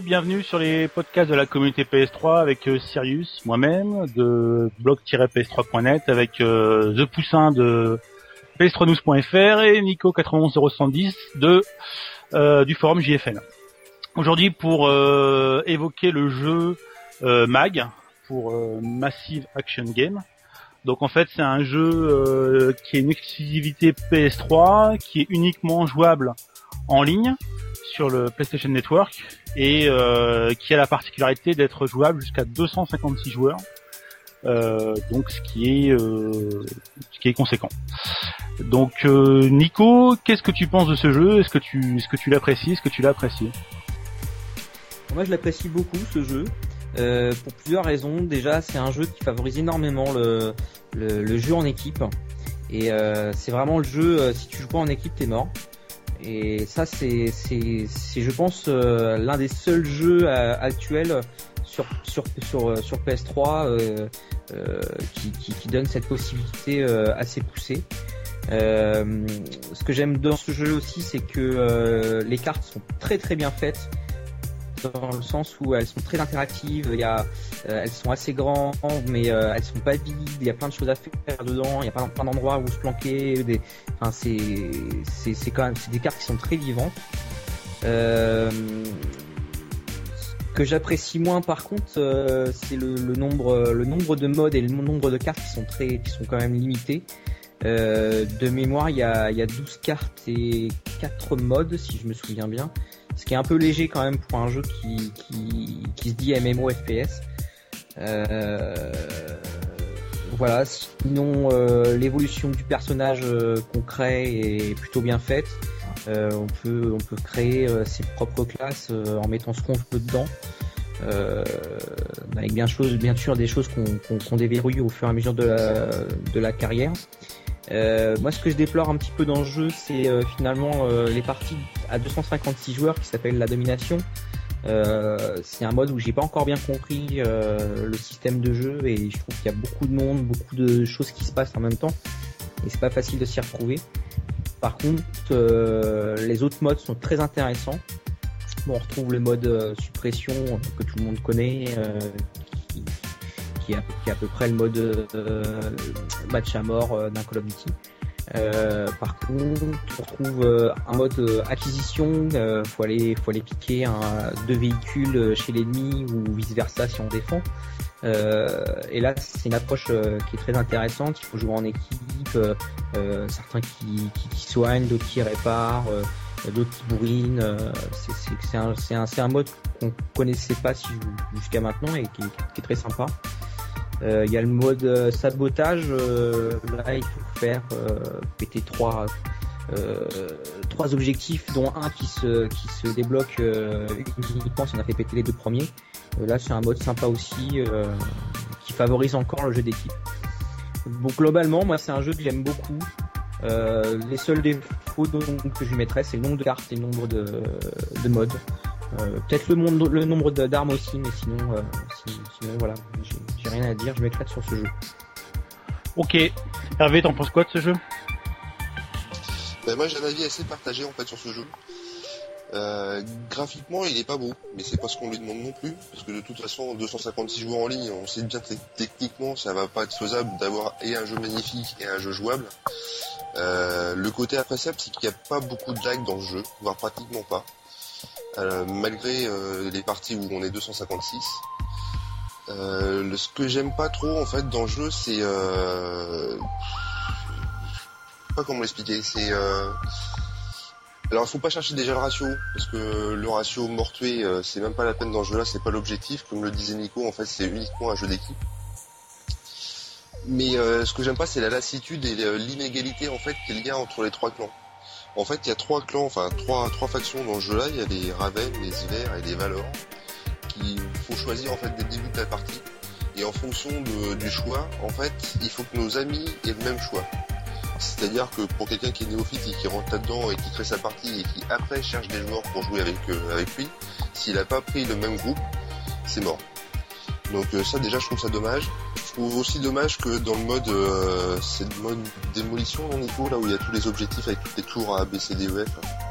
bienvenue sur les podcasts de la communauté PS3 avec euh, Sirius, moi-même, de blog-ps3.net, avec euh, The Poussin de ps3news.fr et Nico91070 de euh, du forum JFN. Aujourd'hui pour évoquer le jeu MAG pour Massive Action Game. Donc en fait c'est un jeu qui est une exclusivité PS3, qui est uniquement jouable en ligne sur le PlayStation Network et euh, qui a la particularité d'être jouable jusqu'à 256 joueurs. Euh, donc ce qui est euh, ce qui est conséquent. Donc Nico, qu'est-ce que tu penses de ce jeu? Est-ce que tu est-ce que tu l'apprécies? Est-ce que tu l'apprécies Moi je l'apprécie beaucoup ce jeu. pour plusieurs raisons. Déjà, c'est un jeu qui favorise énormément le, le, jeu en équipe. Et c'est vraiment le jeu, si tu joues pas en équipe, t'es mort. Et ça, c'est, je pense, euh, l'un des seuls jeux euh, actuels sur, sur, sur, euh, sur PS3 qui, qui, qui, donne cette possibilité assez poussée. ce que j'aime dans ce jeu aussi, c'est que les cartes sont très très bien faites dans le sens où elles sont très interactives. Il y a, euh, elles sont assez grandes, mais euh, elles sont pas vides. Il y a plein de choses à faire dedans. Il y a plein, plein d'endroits où se planquer. Enfin, c'est, c'est, quand même, c'est des cartes qui sont très vivantes. Euh, que j'apprécie moins par contre, euh, c'est le, nombre, le nombre de modes et le nombre de cartes qui sont très, qui sont quand même limités. Euh, de mémoire, il y a, il y a 12 cartes et 4 modes, si je me souviens bien ce qui est un peu léger quand même pour un jeu qui, qui, se dit MMO FPS. Euh, voilà, sinon euh, l'évolution du personnage euh, qu'on crée est plutôt bien faite. Euh, on peut on peut créer euh, ses propres classes en mettant ce qu'on veut dedans. avec bien, sûr des choses qu'on qu'on déverrouille au fur et à mesure de la, de la carrière. Euh, moi, ce que je déplore un petit peu dans le jeu, c'est euh, finalement euh, les parties à 256 joueurs qui s'appellent la domination. c'est un mode où j'ai pas encore bien compris le système de jeu et je trouve qu'il y a beaucoup de monde, beaucoup de choses qui se passent en même temps et c'est pas facile de s'y retrouver. Par contre, les autres modes sont très intéressants. Bon, on retrouve le mode suppression que tout le monde connaît, qui, est, à, peu près le mode euh, match à mort euh, d'un Call of Duty. Euh, par contre, on retrouve un mode acquisition. faut aller, faut aller piquer deux véhicules chez l'ennemi ou vice versa si on défend. et là, c'est une approche qui est très intéressante. Il faut jouer en équipe. certains qui, soignent, d'autres qui réparent, d'autres qui bourrinent. c'est un, mode qu'on connaissait pas jusqu'à maintenant et qui, est très sympa. Euh, il y a le mode euh, sabotage. Euh, là, il faut faire péter trois trois objectifs, dont un qui se qui se débloque uniquement si on a fait péter les deux premiers. là, c'est un mode sympa aussi qui favorise encore le jeu d'équipe. Bon, globalement, moi, c'est un jeu que j'aime beaucoup. Euh, les seuls défauts donc, que je lui mettrais, c'est le nombre de cartes et le nombre de, de modes. Euh, peut-être le, le nombre d'armes aussi, mais sinon, euh, sinon voilà, j'ai rien à dire, je m'éclate sur ce jeu. Ok. Hervé, t'en penses quoi de ce jeu? Ben Moi j'ai un avis assez partagé en fait sur ce jeu. Euh, graphiquement, il est pas beau, mais c'est pas ce qu'on lui demande non plus, parce que de toute façon, 256 joueurs en ligne, on sait bien que techniquement, ça va pas être faisable d'avoir et un jeu magnifique et un jeu jouable. Euh, le côté appréciable, c'est qu'il n'y a pas beaucoup de lag dans le jeu, voire pratiquement pas. Euh, malgré euh, les parties où on est 256. Euh, ce que j'aime pas trop en fait dans le jeu, c'est pas comment l'expliquer. C'est alors il faut pas chercher déjà le ratio parce que le ratio mort tué c'est même pas la peine dans ce jeu-là, c'est pas l'objectif. Comme le disait Nico, en fait c'est uniquement un jeu d'équipe. Mais ce que j'aime pas c'est la lassitude et l'inégalité en fait qu'il y a entre les trois clans. En fait, il y a trois clans, enfin trois, trois factions dans le jeu là. Il y a les Raven, les Hivers et les Valor qui faut choisir en fait dès le début de la partie. Et en fonction du choix, en fait, il faut que nos amis aient le même choix. C'est-à-dire que pour quelqu'un qui est néophyte et qui rentre là-dedans et qui crée sa partie et qui après cherche des joueurs pour jouer avec, euh, lui, s'il n'a pas pris le même groupe, c'est mort. Donc euh, ça déjà je trouve ça dommage. Je trouve aussi dommage que dans le mode euh, c'est le mode démolition au niveau là où il y a tous les objectifs avec toutes les tours A, B, C, D, E, F.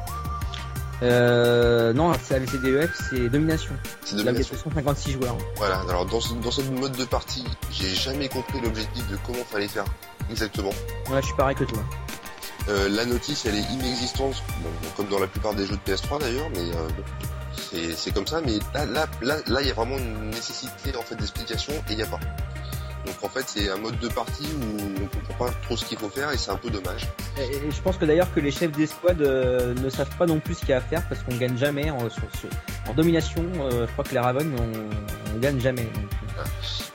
Euh, non, c'est ABCDEF, c'est domination. C'est Là, il y a domination. 256 joueurs. Voilà, alors dans ce, dans ce mode de partie, j'ai jamais compris l'objectif de comment fallait faire exactement. Ouais, je suis pareil que toi. Euh, la notice, elle est inexistante, bon, comme dans la plupart des jeux de PS3 d'ailleurs, mais euh, c'est- c'est comme ça. Mais là, là, là, là, il y a vraiment une nécessité en fait d'explication et il n'y a pas. Donc en fait, c'est un mode de partie où on comprend pas trop ce qu'il faut faire et c'est un peu dommage. Et, et je pense que d'ailleurs que les chefs d'escouade euh, ne savent pas non plus ce qu'il y a à faire parce qu'on gagne jamais en, sur ce- en domination. euh, je crois que les Raven, on, on gagne jamais. Donc,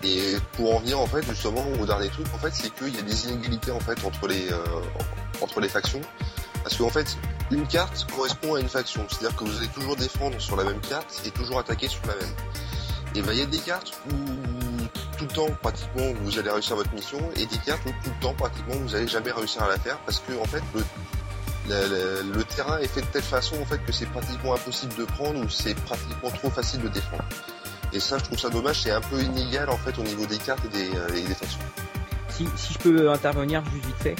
Et pour en venir en fait justement au dernier truc, en fait, c'est qu'il y a des inégalités en fait entre les euh, entre les factions. Parce qu'en fait, une carte correspond à une faction. C'est-à-dire que vous allez toujours défendre sur la même carte et toujours attaquer sur la même. Et ben il y a des cartes où tout le temps pratiquement vous allez réussir votre mission et des cartes où tout le temps pratiquement vous allez jamais réussir à la faire parce que en fait le terrain est fait de telle façon en fait que c'est pratiquement impossible de prendre ou c'est pratiquement trop facile de défendre. Et ça, je trouve ça dommage, c'est un peu inégal en fait au niveau des cartes et des, euh, et des factions. si, si je peux intervenir juste vite fait,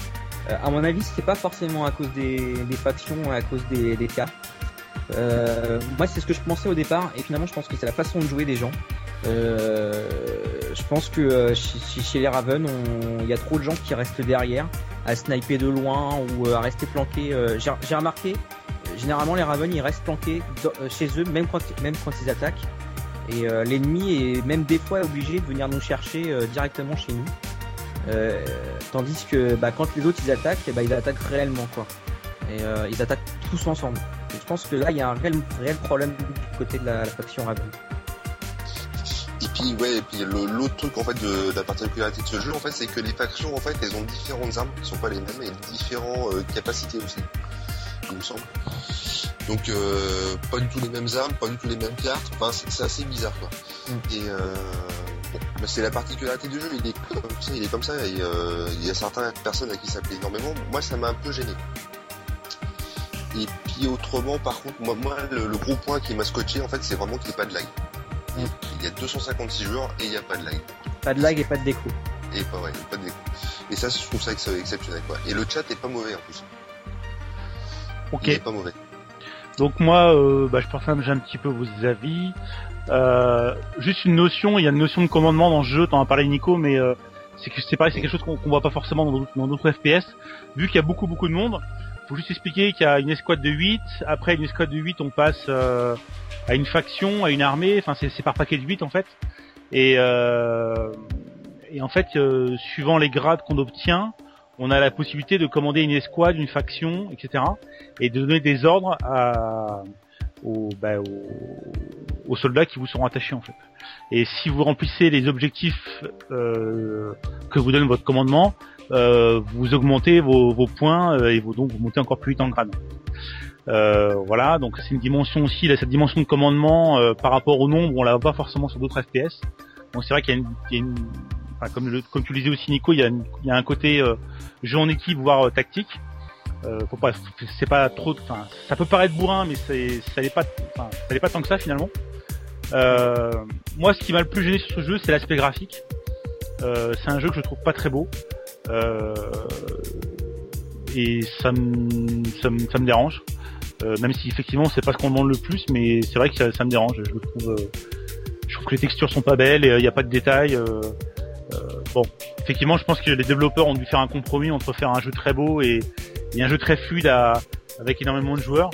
euh, à mon avis, c'est pas forcément à cause des, factions, à cause des, des cartes. Euh, moi, c'est ce que je pensais au départ, et finalement, je pense que c'est la façon de jouer des gens. Je pense que euh, chez, les Raven, on- il y a trop de gens qui restent derrière, à sniper de loin ou euh, à rester planqués. Euh, J'ai remarqué, généralement, les Raven, ils restent planqués chez eux, même quand, ils attaquent. Et l'ennemi est même des fois obligé de venir nous chercher directement chez nous. Tandis que bah, quand les autres ils attaquent, eh bah, ils attaquent réellement quoi. Et ils attaquent tous ensemble. Et je pense que là il y a un réel, réel problème du côté de la, la faction Raven. Et puis ouais, et puis l'autre truc en fait de, de la particularité de ce jeu en fait, c'est que les factions en fait, elles ont différentes armes qui sont pas les mêmes et différentes euh, capacités aussi, il me semble. Donc euh, pas du tout les mêmes armes, pas du tout les mêmes cartes. Enfin, c'est assez bizarre quoi. Mm. Et euh, bon, c'est la particularité du jeu. Il est comme ça, il est comme ça. Et il y a certaines personnes à qui ça plaît énormément. Moi, ça m'a un peu gêné. Et puis autrement, par contre, moi, moi le, le gros point qui m'a scotché, en fait, c'est vraiment qu'il n'y ait pas de lag. Mm. Il y a 256 joueurs et il n'y a pas de lag. Pas de lag et pas de déco. Et pas, ouais, pas de déco. Et ça, je trouve ça ex- exceptionnel, quoi. Et le chat est pas mauvais, en plus. Ok. Il est pas mauvais. Donc moi, euh, bah, je partage un petit peu vos avis. Euh, juste une notion, il y a une notion de commandement dans le jeu, t'en as parlé Nico, mais euh, c'est que c'est pareil, c'est quelque chose qu'on voit pas forcément dans d'autres FPS. Vu qu'il y a beaucoup beaucoup de monde, faut juste expliquer qu'il y a une escouade de 8, après une escouade de 8 on passe euh, à une faction, à une armée, enfin c'est par paquet de 8 en fait. Et, euh, en fait, euh, suivant les grades qu'on obtient, on a la possibilité de commander une escouade, une faction, etc et de donner des ordres bah, aux, aux soldats qui vous seront attachés en fait. Et si vous remplissez les objectifs que vous donne votre commandement, euh, vous augmentez vos, vos points euh, et vous, donc vous montez encore plus vite en grade. Euh, voilà, donc c'est une dimension aussi, là, cette dimension de commandement euh, par rapport au nombre, on la voit pas forcément sur d'autres FPS. Donc c'est vrai qu'il y a une, il y a une enfin, comme, le, comme tu le disais aussi Nico, il y a, une- il y a un côté euh, jeu en équipe voire tactique. Pas, c'est pas trop, enfin, ça peut paraître bourrin, mais c'est, ça n'est pas, enfin, ça n'est pas tant que ça finalement. Moi, ce qui m'a le plus gêné sur ce jeu, c'est l'aspect graphique. C'est un jeu que je trouve pas très beau. Euh, et ça me, dérange. Euh, même si effectivement c'est pas ce qu'on demande le plus, mais c'est vrai que ça, me dérange. Je le trouve, euh, je trouve que les textures sont pas belles et il n'y a pas de détails. bon, effectivement, je pense que les développeurs ont dû faire un compromis entre faire un jeu très beau et, un jeu très fluide avec énormément de joueurs.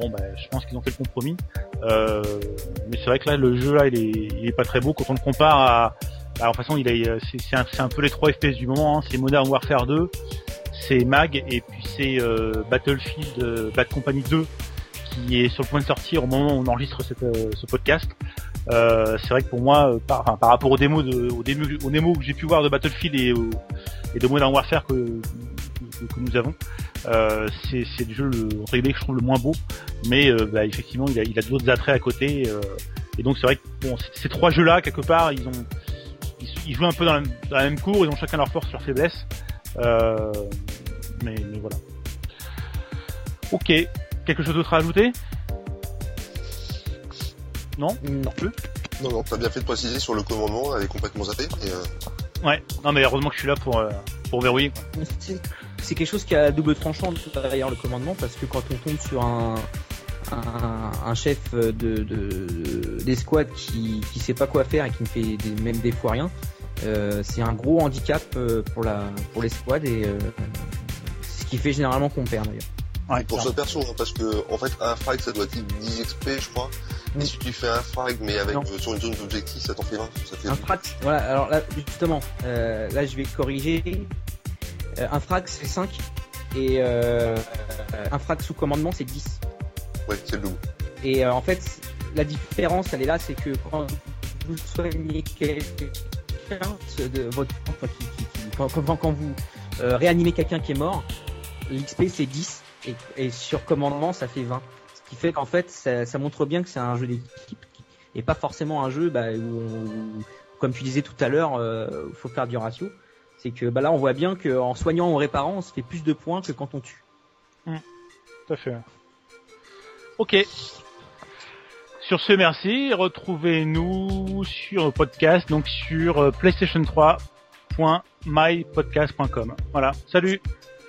Bon, bah, je pense qu'ils ont fait le compromis. Mais c'est vrai que là, le jeu là, il est, il est pas très beau quand on le compare à. Bah, en façon, il est, c'est, un, peu les trois FPS du moment. Hein. C'est Modern Warfare 2, c'est Mag et puis c'est euh, Battlefield euh, Bad Company 2 qui est sur le point de sortir au moment où on enregistre euh, ce podcast. C'est vrai que pour moi, par, rapport aux démos, de, que j'ai pu voir de Battlefield et, de Modern Warfare que, nous avons, c'est, le jeu entre guillemets, que je trouve le moins beau. Mais bah, effectivement, il a, d'autres attraits à côté. et donc c'est vrai que ces trois jeux-là, quelque part, ils ont, ils, ils jouent un peu dans la, dans la même cour. Ils ont chacun leur force, leur faiblesse. Euh, mais, mais voilà. Ok. Quelque chose d'autre à ajouter? Non? Non. Non, non, t'as bien fait de préciser sur le commandement, elle est complètement zappée. Et, euh, Ouais. Non mais heureusement que je suis là pour euh, pour verrouiller. c'est quelque chose qui a double tranchant d'ailleurs le commandement parce que quand on tombe sur un un, chef de, de d'escouade qui qui sait pas quoi faire et qui ne fait des, même des fois rien, euh, c'est un gros handicap euh, pour la pour l'escouade et euh, ce qui fait généralement qu'on perd d'ailleurs. Ouais, pour ce perso, hein, parce que en fait un frag ça doit être 10 XP je crois. Et si tu fais un frag mais avec sur une zone d'objectif ça t'en fait 20, ça fait un frag. Voilà, alors là justement, là je vais corriger. un frag c'est 5 et un frag sous commandement c'est 10. Ouais, c'est le double. Et en fait la différence elle est là, c'est que quand vous soignez quelqu'un de votre quand, vous euh, réanimez quelqu'un qui est mort, l'XP c'est 10 et, sur commandement ça fait 20. Ce qui fait qu'en fait ça, montre bien que c'est un jeu d'équipe et pas forcément un jeu bah, où, comme tu disais tout à l'heure, il euh, faut faire du ratio. C'est que bah, là on voit bien qu'en soignant ou en réparant on se fait plus de points que quand on tue. Mmh. Tout à fait. Ok. Sur ce, merci. Retrouvez-nous sur le podcast, donc sur euh, PlayStation3.mypodcast.com. Voilà. Salut.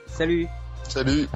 Salut. Salut.